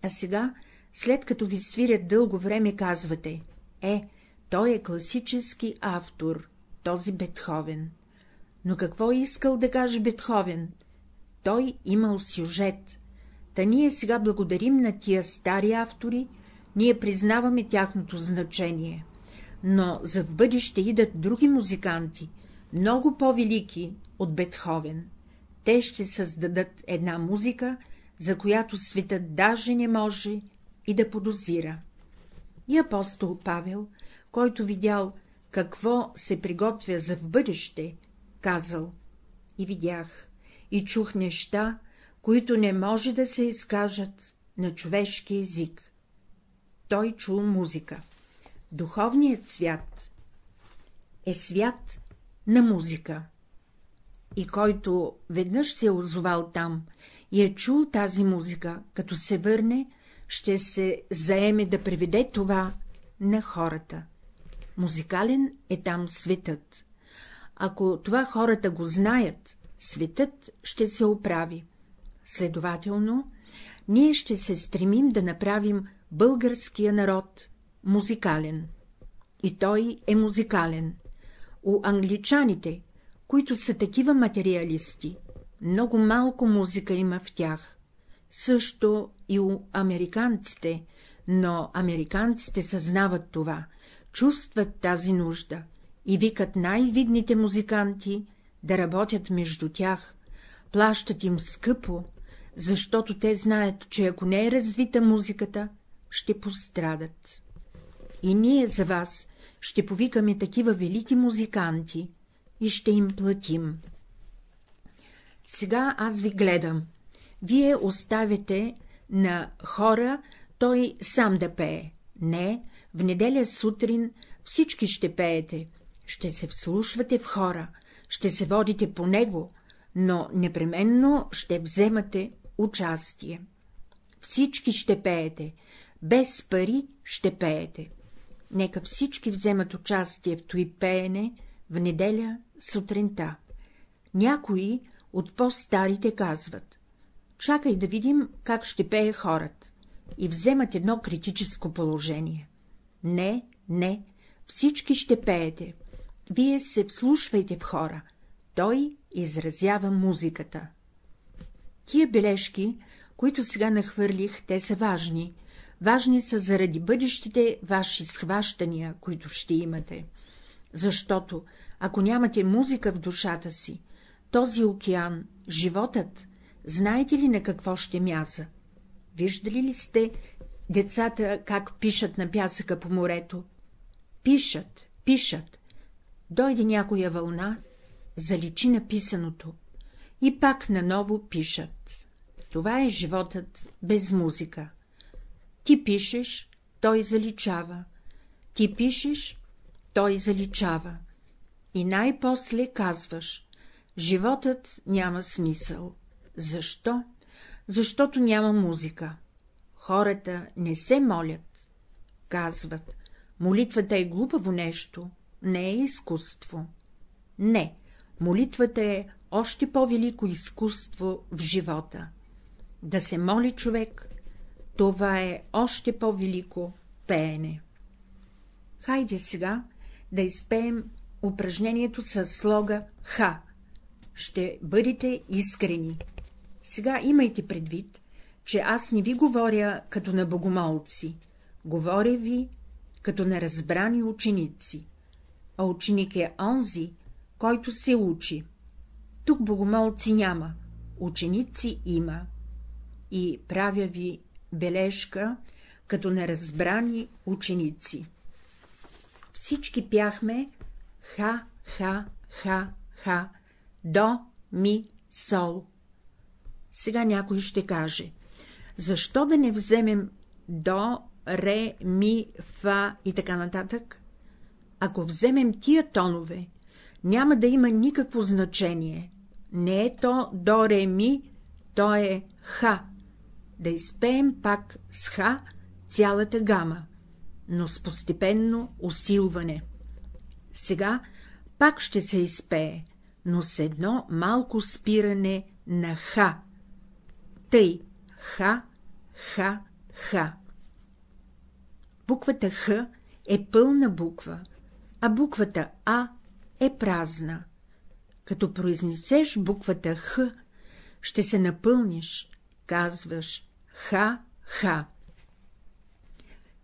А сега, след като ви свирят дълго време, казвате, е, той е класически автор, този Бетховен. Но какво искал да каже Бетховен? Той имал сюжет. Та ние сега благодарим на тия стари автори, ние признаваме тяхното значение. Но за в бъдеще идат други музиканти, много по-велики от Бетховен. Те ще създадат една музика, за която светът даже не може и да подозира. И апостол Павел, който видял какво се приготвя за в бъдеще, казал и видях, и чух неща, които не може да се изкажат на човешки език. Той чул музика. Духовният свят е свят на музика. И който веднъж се е озовал там и е чул тази музика, като се върне, ще се заеме да приведе това на хората. Музикален е там светът. Ако това хората го знаят, светът ще се оправи. Следователно, ние ще се стремим да направим българския народ музикален. И той е музикален. У англичаните, които са такива материалисти, много малко музика има в тях. Също и у американците, но американците съзнават това, чувстват тази нужда и викат най-видните музиканти да работят между тях, плащат им скъпо, защото те знаят, че ако не е развита музиката, ще пострадат. И ние за вас ще повикаме такива велики музиканти и ще им платим. Сега аз ви гледам. Вие оставяте на хора той сам да пее. Не, в неделя сутрин всички ще пеете, ще се вслушвате в хора, ще се водите по него, но непременно ще вземате участие. Всички ще пеете, без пари ще пеете. Нека всички вземат участие в той пеене в неделя сутринта. Някои от по-старите казват — чакай да видим как ще пее хората, и вземат едно критическо положение. Не, не, всички ще пеете, вие се вслушвайте в хора, той изразява музиката. Тия бележки, които сега нахвърлих, те са важни, важни са заради бъдещите ваши схващания, които ще имате, защото, ако нямате музика в душата си, този океан, животът, знаете ли на какво ще мяза? Виждали ли сте децата как пишат на пясъка по морето? Пишат, пишат, дойде някоя вълна, заличи написаното и пак наново пишат. Това е животът без музика. Ти пишеш, той заличава, ти пишеш, той заличава. И най-после казваш — животът няма смисъл. Защо? Защото няма музика. Хората не се молят. Казват, молитвата е глупаво нещо, не е изкуство. Не, молитвата е още по-велико изкуство в живота. Да се моли човек, това е още по-велико пеене. Хайде сега да изпеем упражнението с слога Х. Ще бъдете искрени. Сега имайте предвид, че аз не ви говоря като на богомолци, говоря ви като на разбрани ученици, а ученик е онзи, който се учи. Тук богомолци няма, ученици има. И правя ви бележка, като неразбрани ученици. Всички пяхме ха, ха, ха, ха, до, ми, сол. Сега някой ще каже, защо да не вземем до, ре, ми, фа и така нататък? Ако вземем тия тонове, няма да има никакво значение. Не е то до, ре, ми, то е ха. Да изпеем пак с ха цялата гама, но с постепенно усилване. Сега пак ще се изпее, но с едно малко спиране на ха. Тъй, ха, ха, ха. Буквата Х е пълна буква, а буквата А е празна. Като произнесеш буквата Х, ще се напълниш, казваш ха-ха.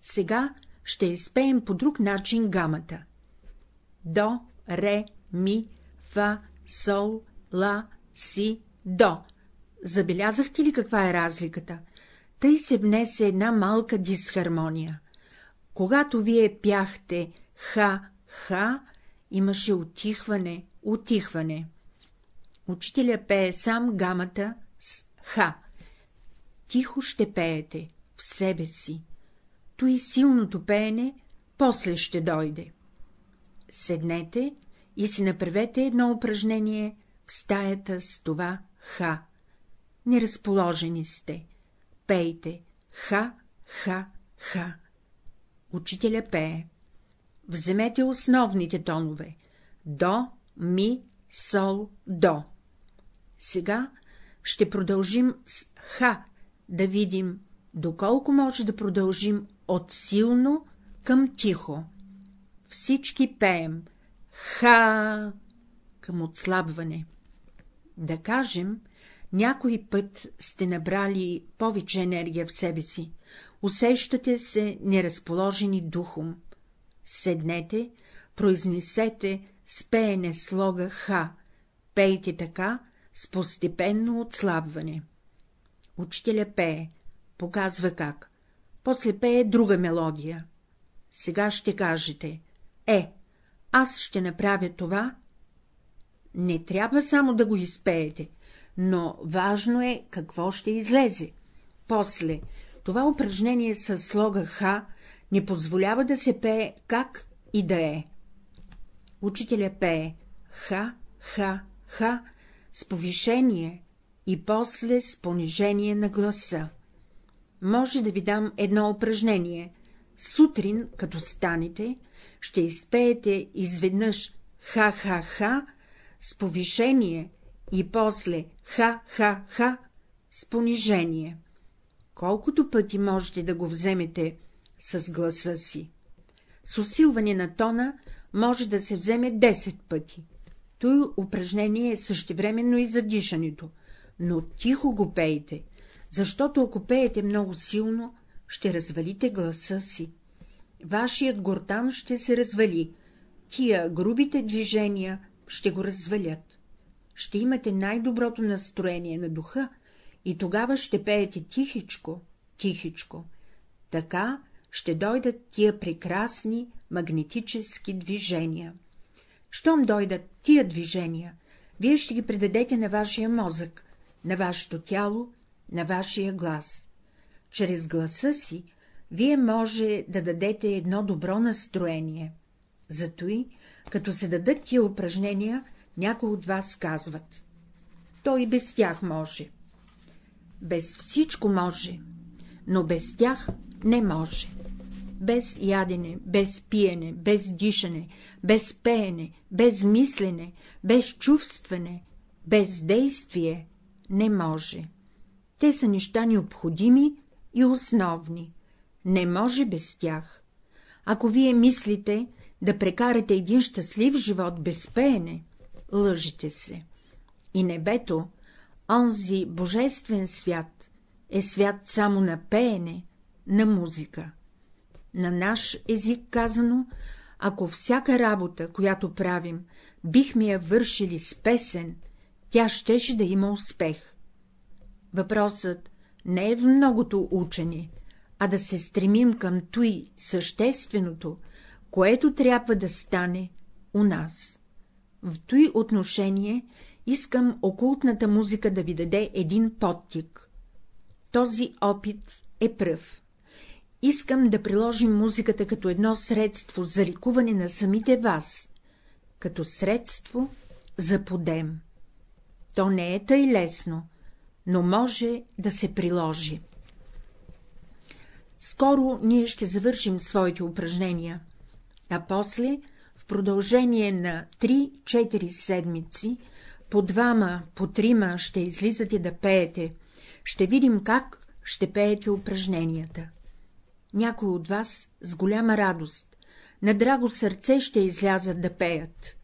Сега ще изпеем по друг начин гамата. До, ре, ми, фа, сол, ла, си, до. Забелязахте ли каква е разликата? Тъй се внесе една малка дисхармония. Когато вие пяхте ха-ха, имаше отихване, отихване. Учителя пее сам гамата с ха. Тихо ще пеете в себе си. Той силното пеене после ще дойде. Седнете и си направете едно упражнение в стаята с това ха. Неразположени сте. Пейте ха, ха, ха. Учителя пее. Вземете основните тонове — до, ми, сол, до. Сега ще продължим с ха, да видим, доколко може да продължим от силно към тихо. Всички пеем ха към отслабване. Да кажем, някой път сте набрали повече енергия в себе си, усещате се неразположени духом. Седнете, произнесете с пеене слога ха, пейте така с постепенно отслабване. Учителя пее, показва как, после пее друга мелодия. Сега ще кажете, е, аз ще направя това. Не трябва само да го изпеете, но важно е какво ще излезе. После, това упражнение с слога Х не позволява да се пее как и да е. Учителя пее Ха, Ха, Ха с повишение и после с понижение на гласа. Може да ви дам едно упражнение. Сутрин, като станете, ще изпеете изведнъж ха-ха-ха с повишение и после ха-ха-ха с понижение. Колкото пъти можете да го вземете с гласа си. С усилване на тона може да се вземе 10 пъти. Той упражнение е същевременно и за дишането, но тихо го пейте, защото ако пеете много силно, ще развалите гласа си. Вашият гортан ще се развали, тия грубите движения ще го развалят. Ще имате най-доброто настроение на духа и тогава ще пеете тихичко, тихичко. Така ще дойдат тия прекрасни магнетически движения. Щом дойдат тия движения, вие ще ги предадете на вашия мозък, на вашето тяло, на вашия глас. Чрез гласа си вие може да дадете едно добро настроение. Зато и, като се дадат тия упражнения, някои от вас казват. Той без тях може. Без всичко може, но без тях не може. Без ядене, без пиене, без дишане, без пеене, без мислене, без чувстване, без действие не може. Те са неща необходими и основни. Не може без тях. Ако вие мислите да прекарате един щастлив живот без пеене, лъжите се. И небето, онзи божествен свят, е свят само на пеене, на музика. На наш език казано, ако всяка работа, която правим, бихме я вършили с песен, тя щеше да има успех. Въпросът не е в многото учене, а да се стремим към той същественото, което трябва да стане у нас. В той отношение искам окултната музика да ви даде един подтик. Този опит е пръв. Искам да приложим музиката като едно средство за ликуване на самите вас, като средство за подем. То не е тъй лесно, но може да се приложи. Скоро ние ще завършим своите упражнения, а после, в продължение на 3-4 седмици, по двама, по трима ще излизате да пеете, ще видим как ще пеете упражненията. Някой от вас с голяма радост, на драго сърце ще излязат да пеят.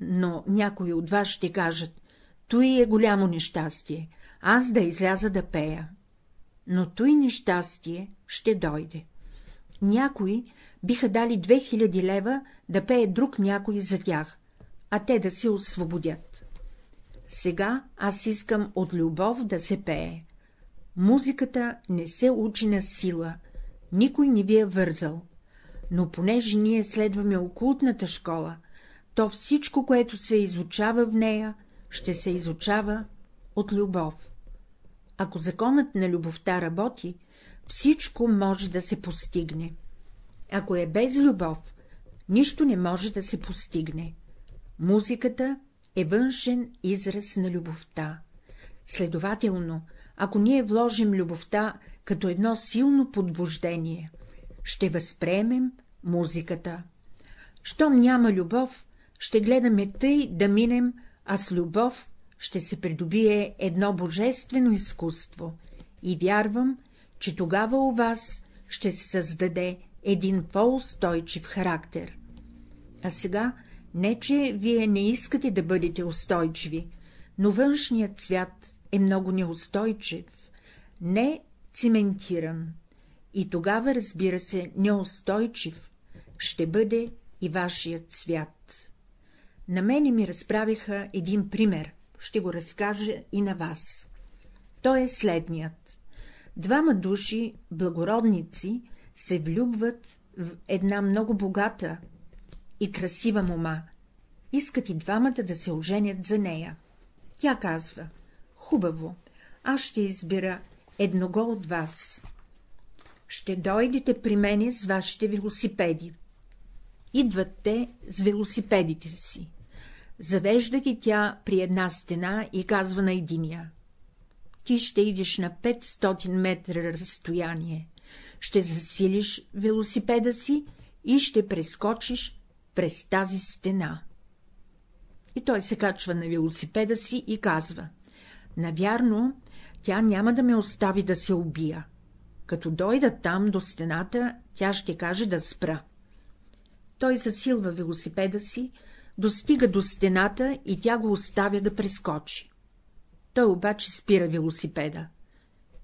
Но някои от вас ще кажат, той е голямо нещастие, аз да изляза да пея. Но той нещастие ще дойде. Някои биха дали 2000 лева да пее друг някой за тях, а те да се освободят. Сега аз искам от любов да се пее. Музиката не се учи на сила, никой не ви е вързал, но понеже ние следваме окултната школа, то всичко, което се изучава в нея, ще се изучава от любов. Ако законът на любовта работи, всичко може да се постигне. Ако е без любов, нищо не може да се постигне. Музиката е външен израз на любовта. Следователно, ако ние вложим любовта като едно силно подбуждение, ще възприемем музиката. Щом няма любов, ще гледаме тъй да минем, а с любов ще се придобие едно божествено изкуство и вярвам, че тогава у вас ще се създаде един по-устойчив характер. А сега не, че вие не искате да бъдете устойчиви, но външният свят е много неустойчив, не циментиран, и тогава, разбира се, неустойчив ще бъде и вашият свят. На мене ми разправиха един пример, ще го разкажа и на вас. Той е следният. Двама души, благородници, се влюбват в една много богата и красива мома. Искат и двамата да се оженят за нея. Тя казва — хубаво, аз ще избера едного от вас. Ще дойдете при мене с вашите велосипеди. Идват те с велосипедите си. Завежда ги тя при една стена и казва на единия. Ти ще идеш на 500 метра разстояние, ще засилиш велосипеда си и ще прескочиш през тази стена. И той се качва на велосипеда си и казва — навярно, тя няма да ме остави да се убия. Като дойда там до стената, тя ще каже да спра. Той засилва велосипеда си, достига до стената и тя го оставя да прескочи. Той обаче спира велосипеда.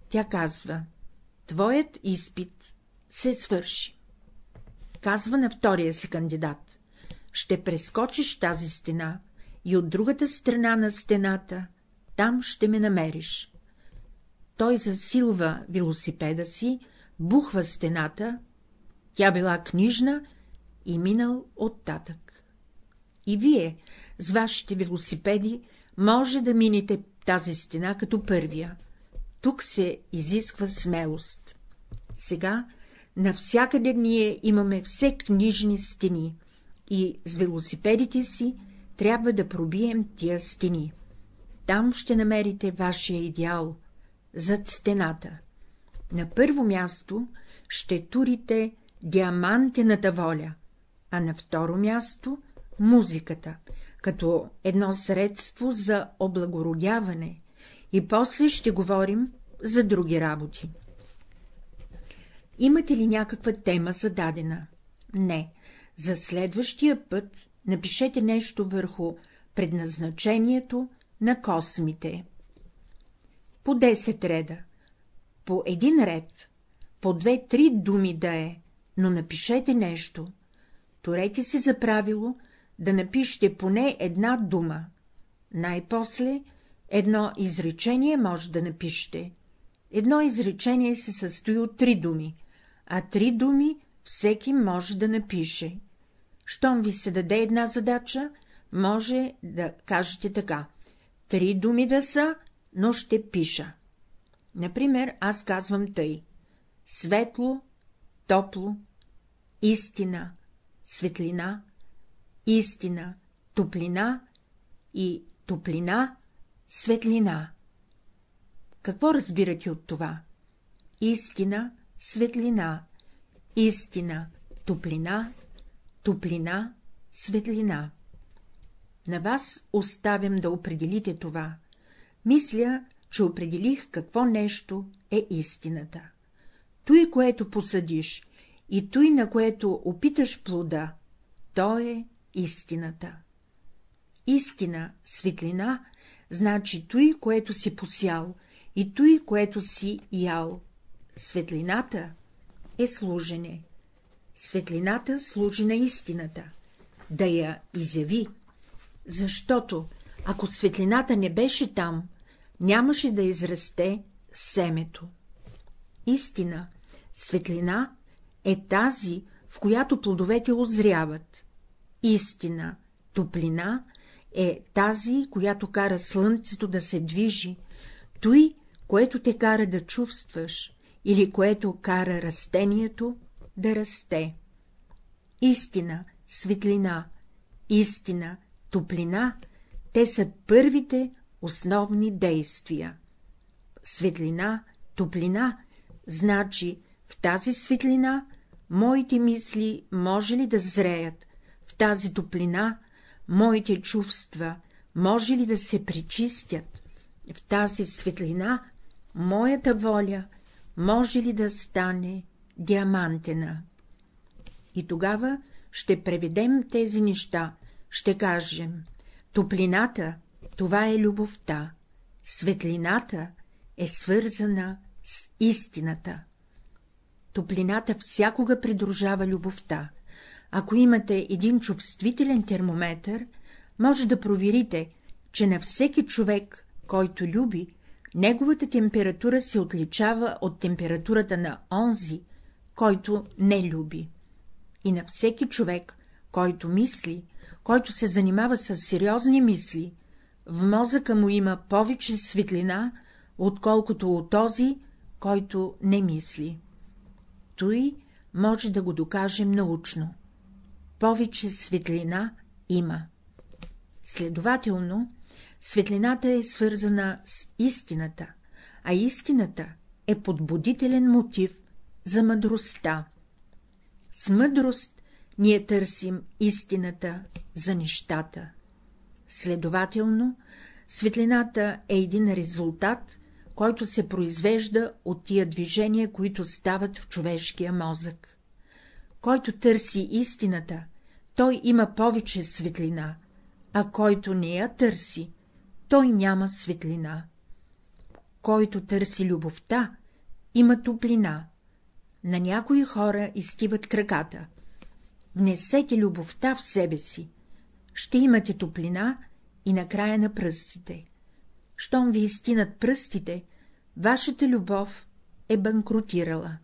Тя казва — твоят изпит се свърши. Казва на втория си кандидат — ще прескочиш тази стена и от другата страна на стената, там ще ме намериш. Той засилва велосипеда си, бухва стената, тя била книжна и минал оттатък. И вие, с вашите велосипеди, може да минете тази стена като първия. Тук се изисква смелост. Сега навсякъде ние имаме все книжни стени и с велосипедите си трябва да пробием тия стени. Там ще намерите вашия идеал, зад стената. На първо място ще турите диамантената воля, а на второ място музиката, като едно средство за облагородяване, и после ще говорим за други работи. Имате ли някаква тема зададена? Не. За следващия път напишете нещо върху предназначението на космите. По 10 реда, по един ред, по две-три думи да е, но напишете нещо. Торете си за правило да напишете поне една дума. Най-после едно изречение може да напишете. Едно изречение се състои от три думи, а три думи всеки може да напише. Щом ви се даде една задача, може да кажете така. Три думи да са, но ще пиша. Например, аз казвам тъй. Светло, топло, истина, светлина, истина, топлина и топлина, светлина. Какво разбирате от това? Истина, светлина, истина, топлина, топлина, светлина. На вас оставям да определите това. Мисля, че определих какво нещо е истината. Той, което посъдиш, и той, на което опиташ плода, то е истината. Истина, светлина, значи той, което си посял, и той, което си ял. Светлината е служене. Светлината служи на истината, да я изяви, защото, ако светлината не беше там, нямаше да израсте семето. Истина, светлина е тази, в която плодовете озряват. Истина, топлина е тази, която кара слънцето да се движи, той, което те кара да чувстваш, или което кара растението да расте. Истина, светлина, истина, топлина, те са първите основни действия. Светлина, топлина, значи в тази светлина моите мисли може ли да зреят, в тази топлина моите чувства може ли да се причистят, в тази светлина моята воля може ли да стане диамантена. И тогава ще преведем тези неща, ще кажем — топлината, това е любовта, светлината е свързана с истината. Топлината всякога придружава любовта. Ако имате един чувствителен термометър, може да проверите, че на всеки човек, който люби, неговата температура се отличава от температурата на онзи, който не люби. И на всеки човек, който мисли, който се занимава с сериозни мисли, в мозъка му има повече светлина, отколкото от този, който не мисли. Той може да го докажем научно. Повече светлина има. Следователно, светлината е свързана с истината, а истината е подбудителен мотив за мъдростта. С мъдрост ние търсим истината за нещата. Следователно, светлината е един резултат, който се произвежда от тия движения, които стават в човешкия мозък. Който търси истината, той има повече светлина, а който не я търси, той няма светлина. Който търси любовта, има топлина. На някои хора изтиват краката. Внесете любовта в себе си. Ще имате топлина и накрая на пръстите. Щом ви изтинат пръстите, вашата любов е банкротирала.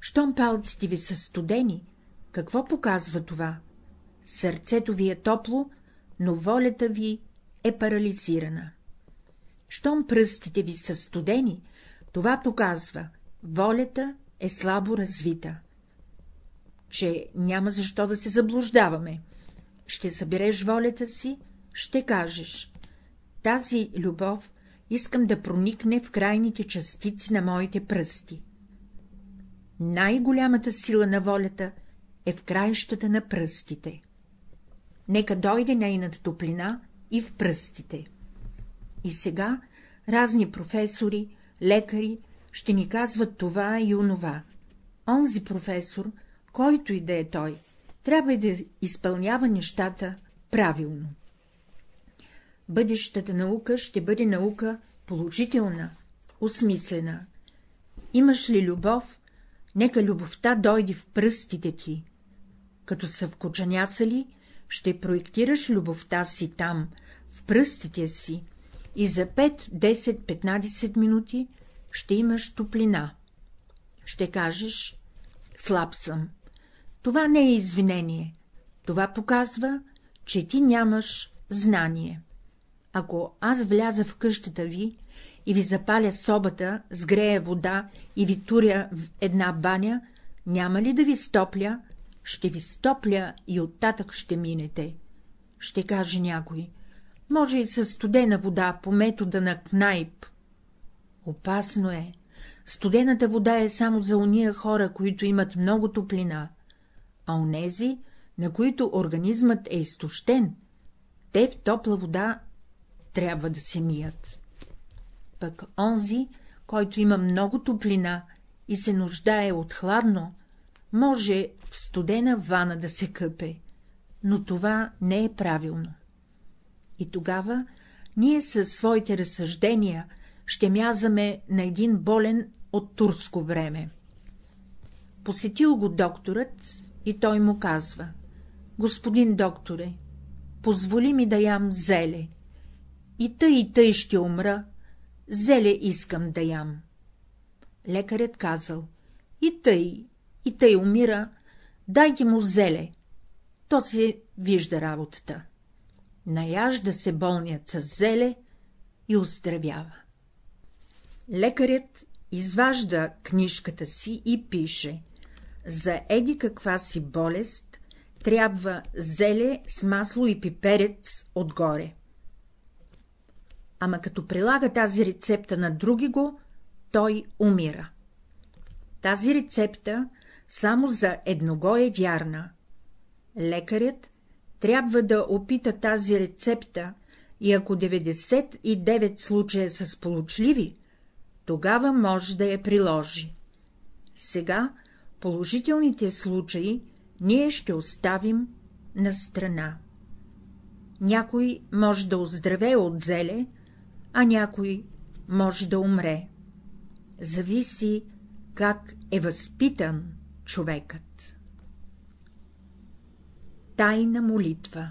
Щом палците ви са студени, какво показва това? Сърцето ви е топло, но волята ви е парализирана. Щом пръстите ви са студени, това показва — волята е слабо развита. Че няма защо да се заблуждаваме. Ще събереш волята си, ще кажеш — тази любов искам да проникне в крайните частици на моите пръсти. Най-голямата сила на волята е в краищата на пръстите. Нека дойде нейната топлина и в пръстите. И сега разни професори, лекари ще ни казват това и онова. Онзи професор, който и да е той, трябва да изпълнява нещата правилно. Бъдещата наука ще бъде наука положителна, осмислена. Имаш ли любов, нека любовта дойде в пръстите ти. Като са вкочанясали, ще проектираш любовта си там, в пръстите си, и за 5, 10, 15 минути ще имаш топлина. Ще кажеш, слаб съм. Това не е извинение. Това показва, че ти нямаш знание. Ако аз вляза в къщата ви и ви запаля собата, сгрея вода и ви туря в една баня, няма ли да ви стопля? Ще ви стопля и оттатък ще минете. Ще каже някой. Може и със студена вода по метода на Кнайп. Опасно е. Студената вода е само за уния хора, които имат много топлина, а онези, на които организмът е изтощен, те в топла вода трябва да се мият. Пък онзи, който има много топлина и се нуждае от хладно, може в студена вана да се къпе, но това не е правилно. И тогава ние със своите разсъждения ще мязаме на един болен от турско време. Посетил го докторът и той му казва — Господин докторе, позволи ми да ям зеле. И тъй и тъй ще умра, зеле искам да ям. Лекарят казал — и тъй, и тъй умира, дайте му зеле. То се вижда работата. Наяжда се болният с зеле и оздравява. Лекарят изважда книжката си и пише — за еди каква си болест трябва зеле с масло и пиперец отгоре. Ама като прилага тази рецепта на други го, той умира. Тази рецепта само за едного е вярна. Лекарят трябва да опита тази рецепта и ако 99 случая са сполучливи, тогава може да я приложи. Сега положителните случаи ние ще оставим на страна. Някой може да оздравее от зеле, а някой може да умре. Зависи как е възпитан човекът. Тайна молитва